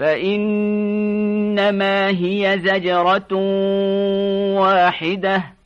فإنما هي زجرة واحدة.